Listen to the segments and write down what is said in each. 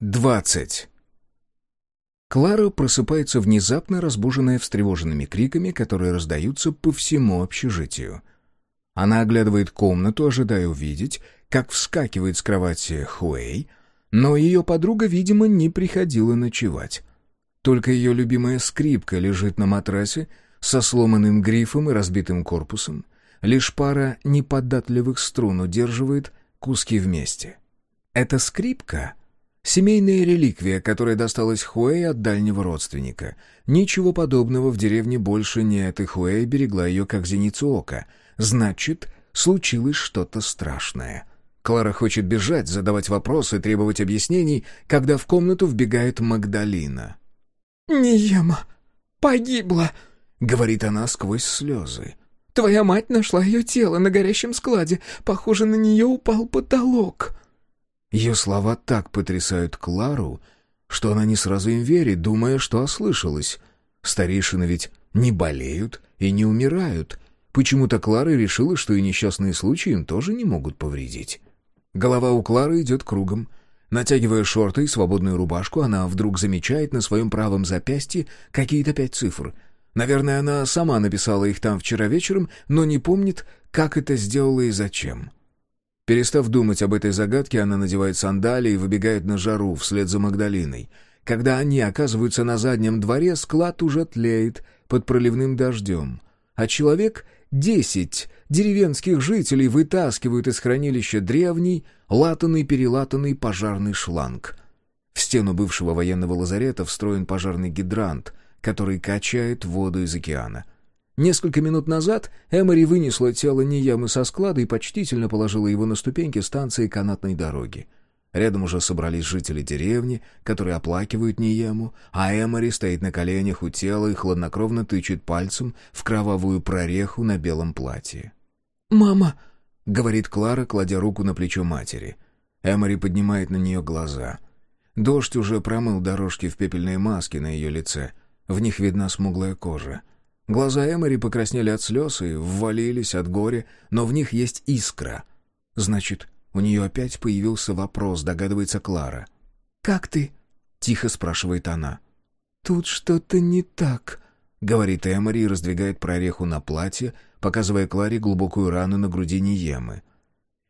20. Клара просыпается внезапно, разбуженная встревоженными криками, которые раздаются по всему общежитию. Она оглядывает комнату, ожидая увидеть, как вскакивает с кровати Хуэй, но ее подруга, видимо, не приходила ночевать. Только ее любимая скрипка лежит на матрасе со сломанным грифом и разбитым корпусом. Лишь пара неподатливых струн удерживает куски вместе. Эта скрипка — Семейная реликвия, которая досталась Хуэй от дальнего родственника. Ничего подобного в деревне больше нет, и Хуэй берегла ее как зеницу ока. Значит, случилось что-то страшное. Клара хочет бежать, задавать вопросы, требовать объяснений, когда в комнату вбегает Магдалина. «Ниема погибла», — говорит она сквозь слезы. «Твоя мать нашла ее тело на горящем складе. Похоже, на нее упал потолок». Ее слова так потрясают Клару, что она не сразу им верит, думая, что ослышалась. Старейшины ведь не болеют и не умирают. Почему-то Клара решила, что и несчастные случаи им тоже не могут повредить. Голова у Клары идет кругом. Натягивая шорты и свободную рубашку, она вдруг замечает на своем правом запястье какие-то пять цифр. Наверное, она сама написала их там вчера вечером, но не помнит, как это сделала и зачем. Перестав думать об этой загадке, она надевает сандалии и выбегает на жару вслед за Магдалиной. Когда они оказываются на заднем дворе, склад уже тлеет под проливным дождем. А человек, десять деревенских жителей, вытаскивают из хранилища древний, латанный-перелатанный пожарный шланг. В стену бывшего военного лазарета встроен пожарный гидрант, который качает воду из океана — Несколько минут назад Эмори вынесла тело Ниямы со склада и почтительно положила его на ступеньки станции канатной дороги. Рядом уже собрались жители деревни, которые оплакивают Ниему, а Эмори стоит на коленях у тела и хладнокровно тычет пальцем в кровавую прореху на белом платье. «Мама!» — говорит Клара, кладя руку на плечо матери. Эмори поднимает на нее глаза. Дождь уже промыл дорожки в пепельной маске на ее лице. В них видна смуглая кожа. Глаза Эмори покраснели от слез и ввалились от горя, но в них есть искра. Значит, у нее опять появился вопрос, догадывается Клара. «Как ты?» — тихо спрашивает она. «Тут что-то не так», — говорит Эмори и раздвигает прореху на платье, показывая Кларе глубокую рану на груди Ниемы.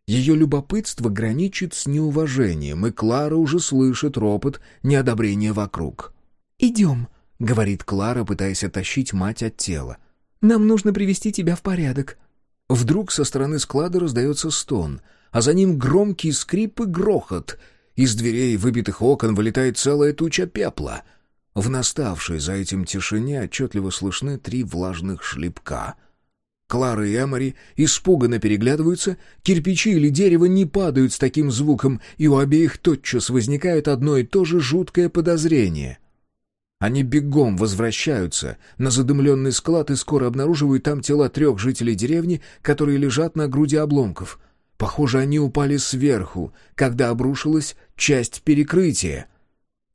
Ее любопытство граничит с неуважением, и Клара уже слышит ропот неодобрения вокруг. «Идем», — говорит Клара, пытаясь оттащить мать от тела. «Нам нужно привести тебя в порядок». Вдруг со стороны склада раздается стон, а за ним громкий скрип и грохот. Из дверей выбитых окон вылетает целая туча пепла. В наставшей за этим тишине отчетливо слышны три влажных шлепка. Клара и Эмори испуганно переглядываются, кирпичи или дерево не падают с таким звуком, и у обеих тотчас возникает одно и то же жуткое подозрение — они бегом возвращаются на задымленный склад и скоро обнаруживают там тела трех жителей деревни, которые лежат на груди обломков. Похоже, они упали сверху, когда обрушилась часть перекрытия.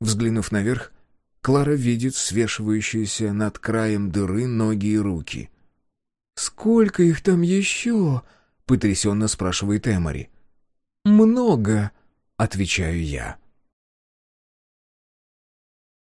Взглянув наверх, Клара видит свешивающиеся над краем дыры ноги и руки. «Сколько их там еще?» — потрясенно спрашивает Эмори. «Много», — отвечаю я.